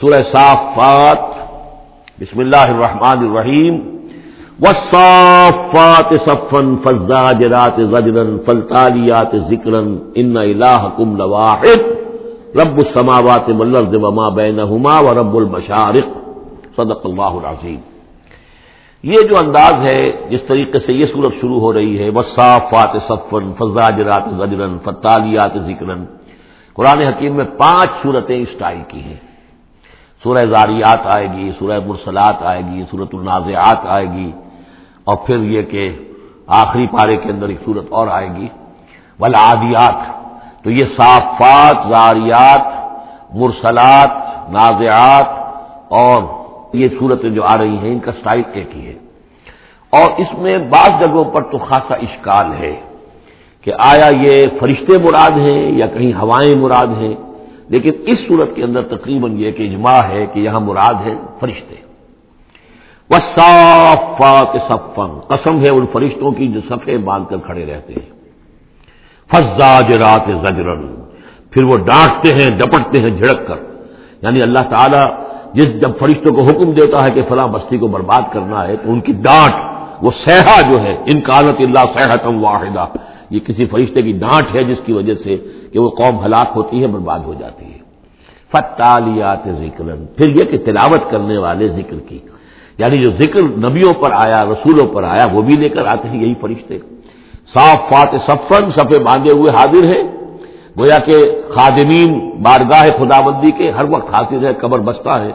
سورہ صافات، بسم اللہ الرحمن الرحیم وصافات صفن فزاجرات زجرن فلتالیات ذکرن ان الہکم لواحد، رب السماوات والارض وما بینہما ورب المشارق. صدق اللہ العظیم یہ جو انداز ہے، جس طریقے سے یہ صورت شروع ہو رہی ہے وصافات صفن فزاجرات زجرن فلتالیات ذکرن قرآن حکیم میں پانچ صورتیں اس ٹائل کی ہیں۔ سورہ زاریات آئے گی، سورہ مرسلات آئے گی سورت النازعات آئے گی، اور پھر یہ کہ آخری پارے کے اندر ایک صورت اور آئے گی۔ ولادیات تو یہ صافات، زاریات، مرسلات، نازعات، اور یہ صورتیں جو آ رہی ہیں، ان کا سٹائل ایک ہی ہے۔ اور اس میں بعض جگہوں پر تو خاصا اشکال ہے کہ آیا یہ فرشتے مراد ہیں یا کہیں ہوائیں مراد ہیں۔ لیکن اس صورت کے اندر تقریباً یہ کہ اجماع ہے کہ یہاں مراد ہے فرشتے۔ وہ صافات صفن قسم ہے ان فرشتوں کی جو صفے باندھ کر کھڑے رہتے ہیں۔ فزاج رات زجرن پھر وہ ڈانٹتے ہیں، ڈپٹتے ہیں، جھڑک کر۔ یعنی اللہ تعالیٰ جس جب فرشتوں کو حکم دیتا ہے کہ فلاں بستی کو برباد کرنا ہے تو ان کی ڈانٹ وہ سیاح جو ہے، ان کالت اللہ صحتم واحدہ۔ یہ کسی فرشتے کی ڈانٹ ہے جس کی وجہ سے کہ وہ قوم ہلاک ہوتی ہے، برباد ہو جاتی ہے۔ فتالیات ذکر پھر یہ کہ تلاوت کرنے والے ذکر کی۔ یعنی جو ذکر نبیوں پر آیا، رسولوں پر آیا، وہ بھی لے کر آتے ہیں یہی فرشتے۔ صاف فات سفن سفے باندھے ہوئے حاضر ہیں۔ گویا کہ خادمین بارگاہ خدا بندی کے ہر وقت حاضر ہے کمر بستا ہے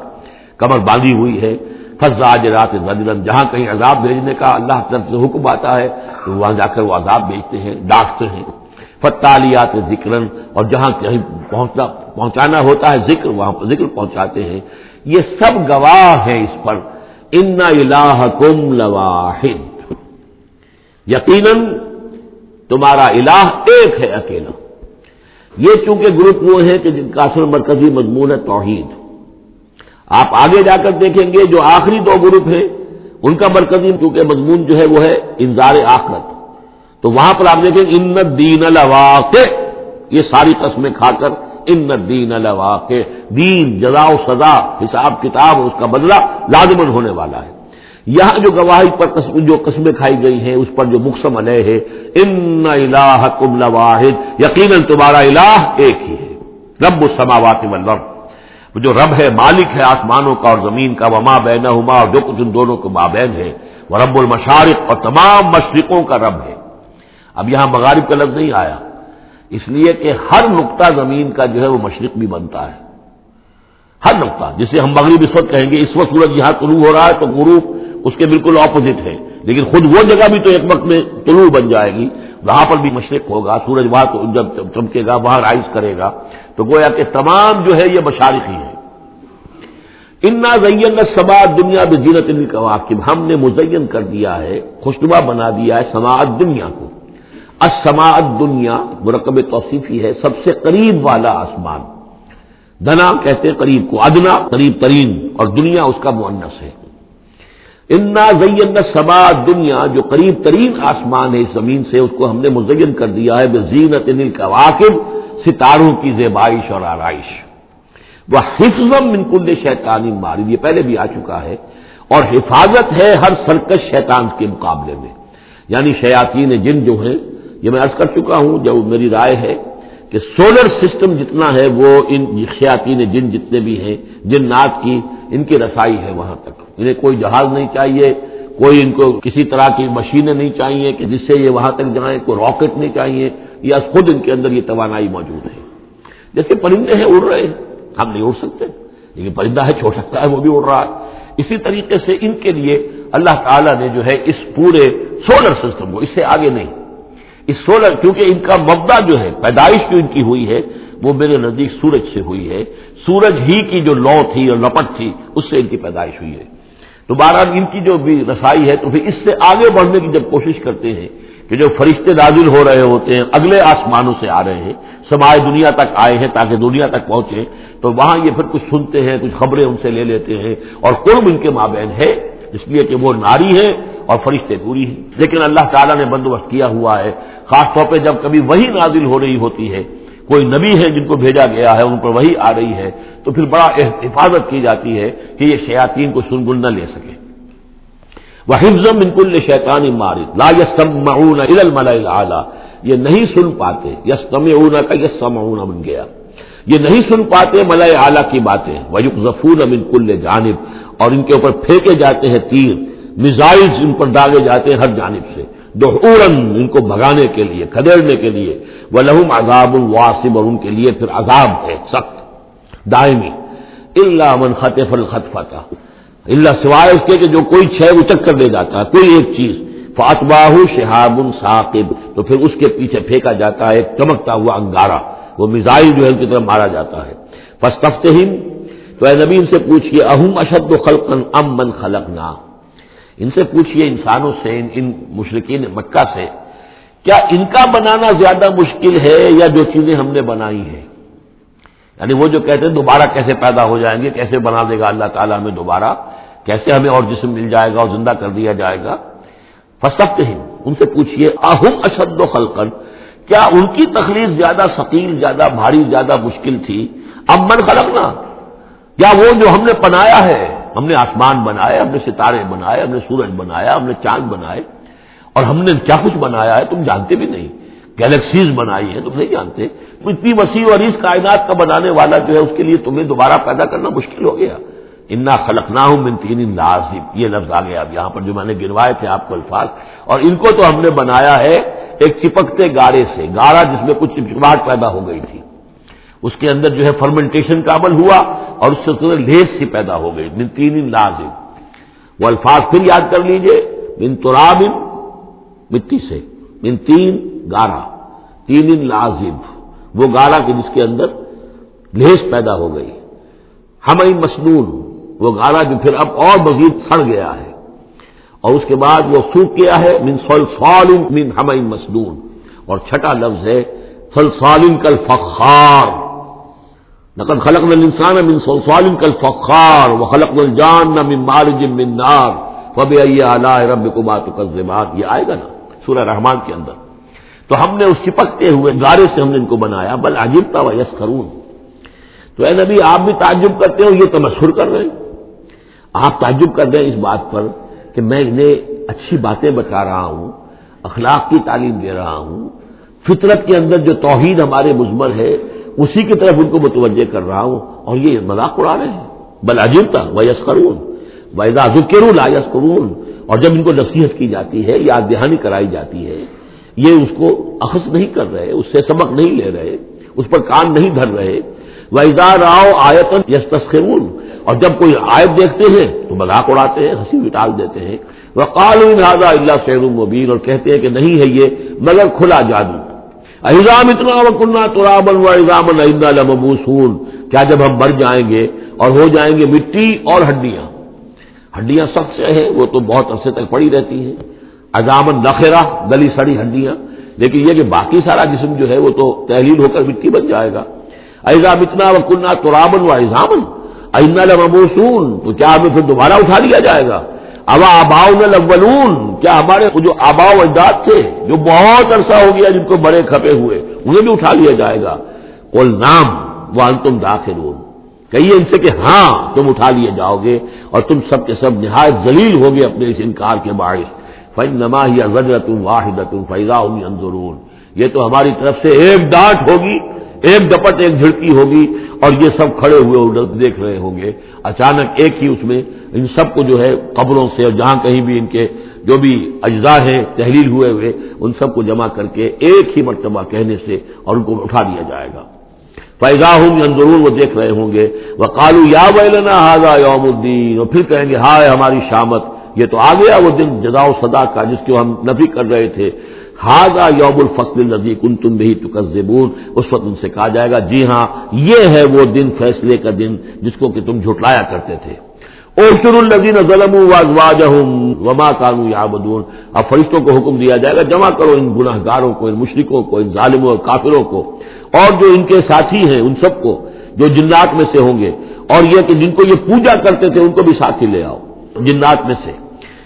کمر باندھی ہوئی ہے۔ فضاج رات زجرن جہاں کہیں عذاب بھیجنے کا اللہ طرف سے حکم آتا ہے، تو وہاں جا کر وہ عذاب بھیجتے ہیں، ڈانٹتے ہیں۔ فتالیات ذکر اور جہاں کہیں پہنچنا، پہنچانا ہوتا ہے ذکر، وہاں پر ذکر پہنچاتے ہیں۔ یہ سب گواہ ہیں اس پر۔ ان الہ کم لواحد۔ یقیناً تمہارا الہ ایک ہے اکیلا۔ یہ چونکہ گروپ وہ ہے کہ جن کا اصل مرکزی مضمون ہے توحید۔ آپ آگے جا کر دیکھیں گے جو آخری دو گروپ ہیں، ان کا مرکزی چونکہ مضمون جو ہے وہ ہے انذار آخرت۔ تو وہاں پر آپ دیکھیں ان دین الواقع یہ ساری قسمیں کھا کر، ان دین الواقع دین، جزا و سزا، حساب کتاب، اس کا بدلہ لازمن ہونے والا ہے۔ یہاں جو گواہی پر جو قسمیں کھائی گئی ہیں، اس پر جو مقصم علیہ ہے، ان الہ کم لواحد، یقیناً تمہارا الہ ایک ہی ہے۔ رب السماوات والارض۔ جو رب ہے، مالک ہے آسمانوں کا اور زمین کا، وما بین ہما اور جو کچھ ان دونوں کے مابین ہے۔ وہ رب المشارق، اور تمام مشرقوں کا رب ہے۔ اب یہاں مغارب کا لفظ نہیں آیا۔ اس لیے کہ ہر نقطہ زمین کا جو ہے وہ مشرق بھی بنتا ہے۔ ہر نقطہ، جسے ہم مغرب اس وقت کہیں گے، اس وقت سورج یہاں طلوع ہو رہا ہے تو غروب اس کے بالکل اپوزٹ ہے۔ لیکن خود وہ جگہ بھی تو ایک وقت میں طلوع بن جائے گی۔ وہاں پر بھی مشرق ہوگا، سورج وہاں جب چمکے گا، وہاں رائز کرے گا۔ تو گویا کہ تمام جو ہے یہ مشارقی ہے انا زین سما دنیا میں زینت واقب ہم نے مزین کر دیا ہے، خوشنما بنا دیا ہے سماعت دنیا کو۔ اسماعت دنیا مرکب توصیفی ہے، سب سے قریب والا آسمان۔ دنا کہتے قریب کو، ادنا قریب ترین، اور دنیا اس کا معنس ہے۔ انا زین سما دنیا جو قریب ترین آسمان ہے، اس زمین سے اس کو ہم نے مزین کر دیا ہے بے زینت کا واقف ستاروں کی زیبائش اور آرائش۔ وہ حفظ منکل شیطانی ماری یہ پہلے بھی آ چکا ہے۔ اور حفاظت ہے ہر سرکش شیطان کے مقابلے میں۔ یعنی شیاطین جن جو ہیں، یہ میں عرض کر چکا ہوں، جو میری رائے ہے کہ سولر سسٹم جتنا ہے وہ ان شیاطین جن جتنے بھی ہیں جن نات کی ان کی رسائی ہے وہاں تک۔ انہیں کوئی جہاز نہیں چاہیے، کوئی ان کو کسی طرح کی مشینیں نہیں چاہیے کہ جس سے یہ وہاں تک جائیں، کوئی راکٹ نہیں چاہیے۔ یا خود ان کے اندر یہ توانائی موجود ہے۔ جیسے پرندے ہیں، اڑ رہے ہیں۔ ہم نہیں اڑ سکتے، لیکن پرندہ ہے چھوڑ سکتا ہے، وہ بھی اڑ رہا ہے۔ اسی طریقے سے ان کے لیے اللہ تعالیٰ نے جو ہے اس پورے سولر سسٹم کو، اس سے آگے نہیں۔ اس سولر کیونکہ ان کا مبدا جو ہے، پیدائش جو ان کی ہوئی ہے، وہ میرے نزدیک سورج سے ہوئی ہے۔ سورج ہی کی جو لو تھی اور لپٹ تھی، اس سے ان کی پیدائش ہوئی ہے۔ تو بہرحال ان کی جو بھی رسائی ہے، تو پھر اس سے آگے بڑھنے کی جب کوشش کرتے ہیں کہ جو فرشتے نازل ہو رہے ہوتے ہیں، اگلے آسمانوں سے آ رہے ہیں، سمائے دنیا تک آئے ہیں تاکہ دنیا تک پہنچے، تو وہاں یہ پھر کچھ سنتے ہیں، کچھ خبریں ان سے لے لیتے ہیں۔ اور قرب ان کے مابین ہے اس لیے کہ وہ ناری ہے اور فرشتے پوری ہیں۔ لیکن اللہ تعالیٰ نے بندوبست کیا ہوا ہے۔ خاص طور پہ جب کبھی وہی نازل ہو رہی ہوتی ہے، کوئی نبی ہے جن کو بھیجا گیا ہے، ان پر وہی آ رہی ہے، تو پھر بڑا حفاظت کی جاتی ہے کہ یہ شیاطین کو سن گن نہ لے سکے۔ وہ حفظم انکل شیطانی مارد لا یس اعلیٰ یہ نہیں سن پاتے۔ یس کا یس بن گیا یہ نہیں سن پاتے ملائے اعلیٰ کی باتیں۔ ویق ظفور امن کل جانب۔ اور ان کے اوپر پھینکے جاتے ہیں تیر میزائلز ان پر ڈالے جاتے ہیں ہر جانب سے۔ دوڑن ان کو بھگانے کے لیے، کھدیڑنے کے لیے۔ وہ لہم عذاب الواسب اور ان کے لیے پھر عذاب ہے، سخت، دائمی۔ اللہ من خطف الخط اللہ سوائے اس کے کہ جو کوئی چھ اچک کر لے جاتا ہے کوئی ایک چیز۔ فاتباہ شہاب ثاقب۔ تو پھر اس کے پیچھے پھینکا جاتا ہے ایک چمکتا ہوا انگارہ۔ وہ میزائل جو ہے ان کی طرف مارا جاتا ہے۔ پس تو اے نبی ان سے پوچھئے، اہم اشد و خلقن ام من خلق ان سے پوچھئے انسانوں سے، ان ان مشرقین مکہ سے، کیا ان کا بنانا زیادہ مشکل ہے یا جو چیزیں ہم نے بنائی ہیں؟ یعنی وہ جو کہتے ہیں دوبارہ کیسے پیدا ہو جائیں گے، کیسے بنا دے گا اللہ تعالیٰ ہمیں دوبارہ؟ کیسے ہمیں اور جسم مل جائے گا اور زندہ کر دیا جائے گا؟ فسکتے ہیں ان سے پوچھئے، اہم اشد و خلقن کیا ان کی تخلیق زیادہ ثقیل، زیادہ بھاری، زیادہ مشکل تھی؟ اب من خلقنا؟ یا وہ جو ہم نے بنایا ہے، ہم نے آسمان بنائے ہم نے ستارے بنائے، ہم نے سورج بنایا، ہم نے چاند بنائے، اور ہم نے کیا کچھ بنایا ہے تم جانتے بھی نہیں۔ گیلیکسیز بنائی ہے تم نہیں جانتے۔ اتنی وسیع اور اس کائنات کا بنانے والا جو ہے، اس کے لیے تمہیں دوبارہ پیدا کرنا مشکل ہو گیا۔ انا خلق نہ ہوں من تین لازم یہ لفظ آ گیا اب یہاں پر جو میں نے گنوائے تھے آپ کو الفاظ، اور ان کو تو ہم نے بنایا ہے ایک چپکتے گاڑے سے، گاڑا جس میں کچھ چپچپاہٹ پیدا ہو گئی تھی۔ اس کے اندر جو ہے فرمنٹیشن کا عمل ہوا اور اس سے لیس سی پیدا ہو گئی، من تین لازم۔ وہ الفاظ پھر یاد کر لیجیے، من تراب مٹی سے، من تین گارا۔ تین لازم۔ وہ گارا کے جس کے اندر لیس پیدا ہو گئی۔ ہمیں مسنون۔ وہ گاڑا جو پھر اب اور مزید سڑ گیا ہے۔ اور اس کے بعد وہ سوکھ گیا ہے، من سول من ہم مسنون۔ اور چھٹا لفظ ہے سلسالن کل فخار۔ نقد خلق نل انسان من سلسالن کل فخار وہ خلق نل جان نہ من مارج من نار فب رب کو بات یہ آئے گا نا، سورہ رحمان کے اندر۔ تو ہم نے اس چپکتے ہوئے گارے سے ہم نے ان کو بنایا، بل عجیبتا و یس کرون تو اے نبی، آپ بھی تعجب کرتے ہو، یہ تو مشہور کر رہے ہیں۔ آپ تعجب کر رہے ہیں اس بات پر کہ میں انہیں اچھی باتیں بتا رہا ہوں، اخلاق کی تعلیم دے رہا ہوں۔ فطرت کے اندر جو توحید ہمارے مزمر ہے اسی کی طرف ان کو متوجہ کر رہا ہوں اور یہ مذاق اڑا رہے ہیں۔ بل عجیب وہ یس کرون ویدا ذکر لا یس کرون اور جب ان کو نصیحت کی جاتی ہے، یاد دہانی کرائی جاتی ہے، یہ اس کو اخذ نہیں کر رہے، اس سے سبق نہیں لے رہے، اس پر کان نہیں دھر رہے۔ ویزا راؤ آیتن یس تسخرون اور جب کوئی آیت دیکھتے ہیں، تو مذاق اڑاتے ہیں، ہنسی بھی ٹال دیتے ہیں۔ وہ کالو نادا اللہ شیر المبین اور کہتے ہیں کہ نہیں ہے یہ، مگر کھلا جادو۔ ایزام اتنا و کنہ ترابن و ایزام المبوسون کیا جب ہم مر جائیں گے اور ہو جائیں گے مٹی اور ہڈیاں؟ ہڈیاں سخت سے ہیں، وہ تو بہت عرصے تک پڑی رہتی ہیں۔ ایزامن نخرا گلی سڑی ہڈیاں۔ لیکن یہ کہ باقی سارا جسم جو ہے، وہ تو تحلیل ہو کر مٹی بن جائے گا۔ ایزام اتنا و کنہ ترابن و ایزامن مبوسون تو کیا ہمیں پھر دوبارہ اٹھا لیا جائے گا؟ ابا آباؤ الاولون، کیا ہمارے جو آبا اجداد تھے، جو بہت عرصہ ہو گیا جن کو بڑے کھپے ہوئے، انہیں بھی اٹھا لیا جائے گا۔ کل نام وہ تم داخل کہیے ان سے کہ ہاں تم اٹھا لیے جاؤ گے اور تم سب کے سب نہایت ذلیل ہوگے اپنے اس انکار کے باعث۔ فن نما یا غزر تم واحد تم فیضا یہ تو ہماری طرف سے ایک ڈانٹ ہوگی۔ ایک ڈپٹ ایک جھڑکی ہوگی اور یہ سب کھڑے ہوئے دیکھ رہے ہوں گے۔ اچانک ایک ہی اس میں ان سب کو جو ہے قبروں سے اور جہاں کہیں بھی ان کے جو بھی اجزاء ہیں تحریر ہوئے ہوئے، ان سب کو جمع کر کے ایک ہی مرتبہ کہنے سے اور ان کو اٹھا دیا جائے گا۔ فیضا ہوں ضرور وہ دیکھ رہے ہوں گے۔ وہ کالو یا ویلنا ہاضا یوم الدین اور پھر کہیں گے، ہائے ہماری شامت، یہ تو آ گیا وہ دن جدا صدا کا جس کو ہم نفی کر رہے تھے۔ ہاضا یوم الفصل النزی کن تم بھی تکزبون اس وقت ان سے کہا جائے گا جی ہاں یہ ہے وہ دن، فیصلے کا دن جس کو کہ تم جھٹلایا کرتے تھے۔ اوشر النزین ظلم وما کانو یا بدون اب فرشتوں کو حکم دیا جائے گا، جمع کرو ان گناہ گاروں کو، ان مشرقوں کو، ان ظالموں اور کافروں کو، اور جو ان کے ساتھی ہیں، ان سب کو جو جنات میں سے ہوں گے، اور یہ کہ جن کو یہ پوجا کرتے تھے، ان کو بھی ساتھی لے آؤ۔ جنات میں سے۔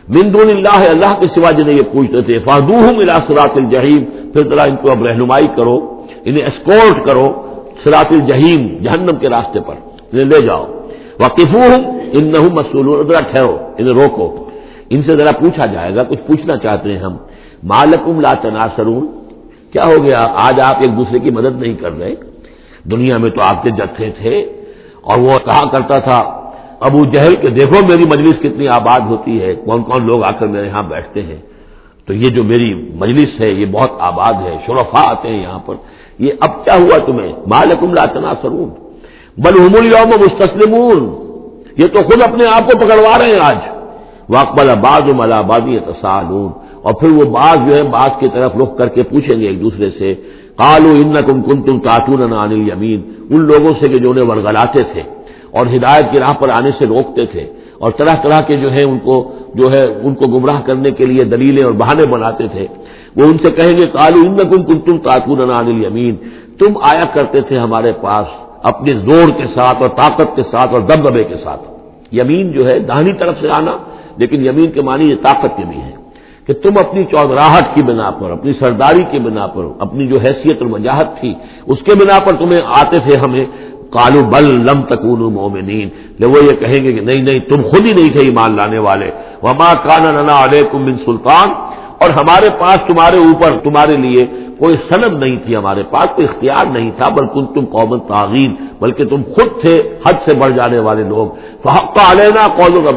مندون اللہ اللہ کے سوا جنہیں یہ پوچھتے تھے فادو ہوں الاسرات الجحیم۔ پھر ذرا ان کو اب رہنمائی کرو، انہیں اسکورٹ کرو سراط الجہیم جہنم کے راستے پر۔ انہیں لے جاؤ۔ واقف ہوں ان نہ مسول ذرا ٹھہرو، انہیں روکو۔ ان سے ذرا پوچھا جائے گا، کچھ پوچھنا چاہتے ہیں ہم۔ مالکم لا تناسرون کیا ہو گیا؟ آج آپ ایک دوسرے کی مدد نہیں کر رہے۔ دنیا میں تو آپ کے جتھے تھے اور وہ کہا کرتا تھا؟ ابو جہل کے دیکھو میری مجلس کتنی آباد ہوتی ہے، کون کون لوگ آ کر میرے یہاں بیٹھتے ہیں۔ تو یہ جو میری مجلس ہے، یہ بہت آباد ہے شرفا آتے ہیں یہاں پر۔ یہ اب کیا ہوا تمہیں؟ مالکم لا تناسرون بل حمل یوم مستسلمون۔ یہ تو خود اپنے آپ کو پکڑوا رہے ہیں آج۔ واقبل آباد ملا آبادی تسالون اور پھر وہ بعض جو ہے بعض کی طرف رخ کر کے پوچھیں گے ایک دوسرے سے۔ کالو ان کم کن تم تاطون انل یمین ان لوگوں سے کہ جو انہیں ورگلاتے تھے۔ اور ہدایت کی راہ پر آنے سے روکتے تھے اور طرح طرح کے جو ہے ان کو جو ہے ان کو گمراہ کرنے کے لیے دلیلیں اور بہانے بناتے تھے۔ وہ ان سے کہیں گے کالو ان کم کن تم تاطون انل یمین تم آیا کرتے تھے ہمارے پاس اپنے زور کے ساتھ اور طاقت کے ساتھ اور دبدبے کے ساتھ۔ یمین جو ہے دہنی طرف سے آنا، لیکن یمین کے معنی یہ طاقت کے بھی ہے کہ تم اپنی چودراہٹ کی بنا پر، اپنی سرداری کی بنا پر، اپنی جو حیثیت اور وجاہت تھی، اس کے بنا پر تمہیں آتے تھے ہمیں۔ کالو بل لم تکون مومنین۔ لے وہ یہ کہیں گے کہ نہیں نہیں، تم خود ہی نہیں تھے ایمان لانے والے۔ وما کانا ننا علیکم من سلطان۔ اور ہمارے پاس تمہارے اوپر، تمہارے لیے کوئی سند نہیں تھی ہمارے پاس، کوئی اختیار نہیں تھا بلکہ تم قوم تعین بلکہ تم خود تھے حد سے بڑھ جانے والے لوگ۔ تو علینا قول و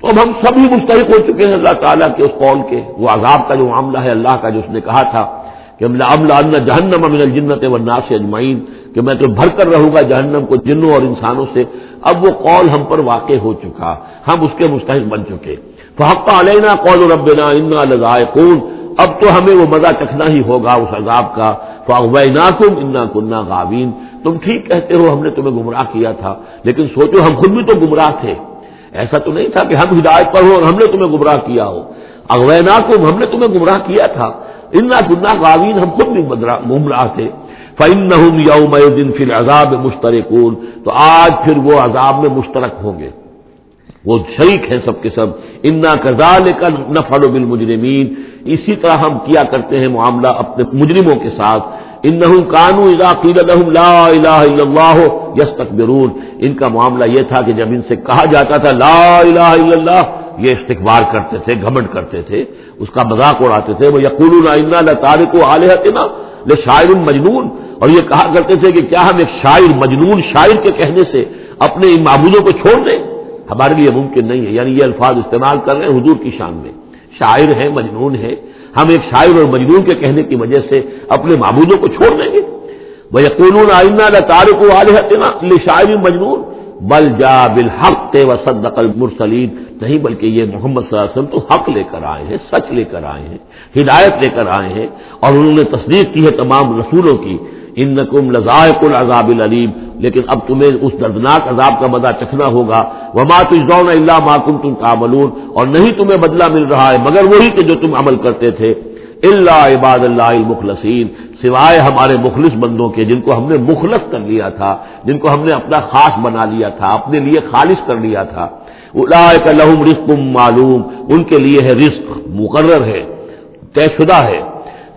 تو اب ہم سبھی مستحق ہو چکے ہیں اللہ تعالیٰ کے اس قول کے۔ وہ عذاب کا جو معاملہ ہے، اللہ کا جو اس نے کہا تھا کہ املا جہنم امن الجنت و ناس اجمعین۔ کہ میں تو بھر کر رہوں گا جہنم کو جنوں اور انسانوں سے۔ اب وہ قول ہم پر واقع ہو چکا۔ ہم اس کے مستحق بن چکے۔ تو حق علینا قول ربنا انا لذائے اب تو ہمیں وہ مزہ چکھنا ہی ہوگا اس عذاب کا۔ فاغویناکم انا کنہ غاوین تم ٹھیک کہتے ہو، ہم نے تمہیں گمراہ کیا تھا۔ لیکن سوچو، ہم خود بھی تو گمراہ تھے۔ ایسا تو نہیں تھا کہ ہم ہدایت پر ہو اور ہم نے تمہیں گمراہ کیا ہو۔ اغوینا کو ہم نے تمہیں گمراہ کیا تھا۔ انا گنا غاوین ہم خود بھی گمراہ تھے۔ فن یوم دن پھر عذاب مشترک تو آج پھر وہ عذاب میں مشترک ہوں گے۔ وہ شریک ہیں سب کے سب۔ انا کزال کا نفل و بل مجرمین اسی طرح ہم کیا کرتے ہیں معاملہ اپنے مجرموں کے ساتھ۔ ان کانو لا الہ الا اللہ یس ان کا معاملہ یہ تھا کہ جب ان سے کہا جاتا تھا لا الہ الا اللہ یہ استقبار کرتے تھے، گھمنڈ کرتے تھے، اس کا مذاق اڑاتے تھے۔ وہ یقول تارک و علیہ لے شاعر مجنون۔ اور یہ کہا کرتے تھے کہ کیا ہم ایک شاعر، مجنون شاعر کے کہنے سے اپنے ان معبودوں کو چھوڑ دیں؟ ہمارے لیے ممکن نہیں ہے۔ یعنی یہ الفاظ استعمال کر رہے ہیں حضور کی شان میں۔ شاعر ہے مجنون ہے ہم ایک شاعر اور مجنون کے کہنے کی وجہ سے اپنے معبودوں کو چھوڑ دیں گے۔ وہ یقون آئندہ تارک والے شاعر مجنون۔ بل جا بالحق و صدق المرسلین نہیں بلکہ یہ محمد صلی اللہ علیہ وسلم تو حق لے کر آئے ہیں، سچ لے کر آئے ہیں، ہدایت لے کر آئے ہیں۔ اور انہوں نے تصدیق کی ہے تمام رسولوں کی۔ ان نقم لذائق العذاب العلیم لیکن اب تمہیں اس دردناک عذاب کا مدہ چکھنا ہوگا۔ وما تجزون اللہ معکم تم کاملون اور نہیں تمہیں بدلہ مل رہا ہے، مگر وہی کہ جو تم عمل کرتے تھے۔ اللہ عباد اللہ المخلصین، سوائے ہمارے مخلص بندوں کے، جن کو ہم نے مخلص کر لیا تھا، جن کو ہم نے اپنا خاص بنا لیا تھا، اپنے لیے خالص کر لیا تھا۔ لہم رزق معلوم، ان کے لیے ہے رزق مقرر ہے، طے شدہ ہے۔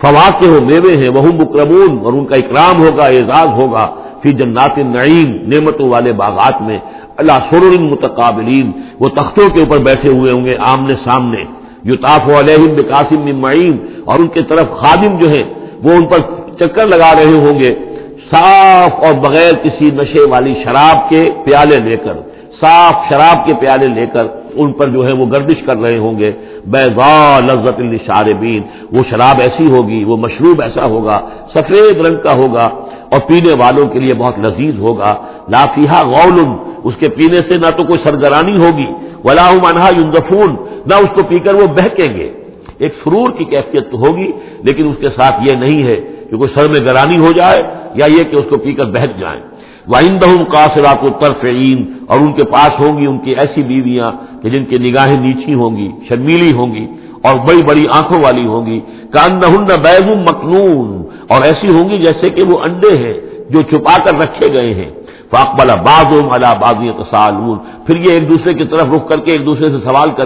فواقع ہو میوے ہیں وہ مکرمون، اور ان کا اکرام ہوگا، اعزاز ہوگا پھر جنات نعیم نعمتوں والے باغات میں اللہ سر متقابلین، وہ تختوں کے اوپر بیٹھے ہوئے ہوں گے آمنے سامنے یو تاف علیہم بقاسم معین، اور ان کی طرف خادم جو ہیں، وہ ان پر چکر لگا رہے ہوں گے، صاف اور بغیر کسی نشے والی شراب کے پیالے لے کر، صاف شراب کے پیالے لے کر ان پر جو ہے وہ گردش کر رہے ہوں گے۔ بے لذت الشاربین وہ شراب ایسی ہوگی، وہ مشروب ایسا ہوگا، سفید رنگ کا ہوگا اور پینے والوں کے لیے بہت لذیذ ہوگا۔ لافیہ غول اس کے پینے سے نہ تو کوئی سرگرانی ہوگی۔ ولا انہا یوندفون نہ اس کو پی کر وہ بہکیں گے۔ ایک سرور کی کیفیت تو ہوگی، لیکن اس کے ساتھ یہ نہیں ہے کہ کوئی سر میں گرانی ہو جائے یا یہ کہ اس کو پی کر بہک جائیں۔ وائندہ قاصرات و اور ان کے پاس ہوں گی ان کی ایسی بیویاں کہ جن کی نگاہیں نیچی ہوں گی، شرمیلی ہوں گی اور بڑی بڑی آنکھوں والی ہوں گی۔ کان نہ بیگ مکنون اور ایسی ہوں گی جیسے کہ وہ انڈے ہیں جو چھپا کر رکھے گئے ہیں۔ فاقبال باد ملا بازی پھر یہ ایک دوسرے کی طرف رخ کر کے ایک دوسرے سے سوال کر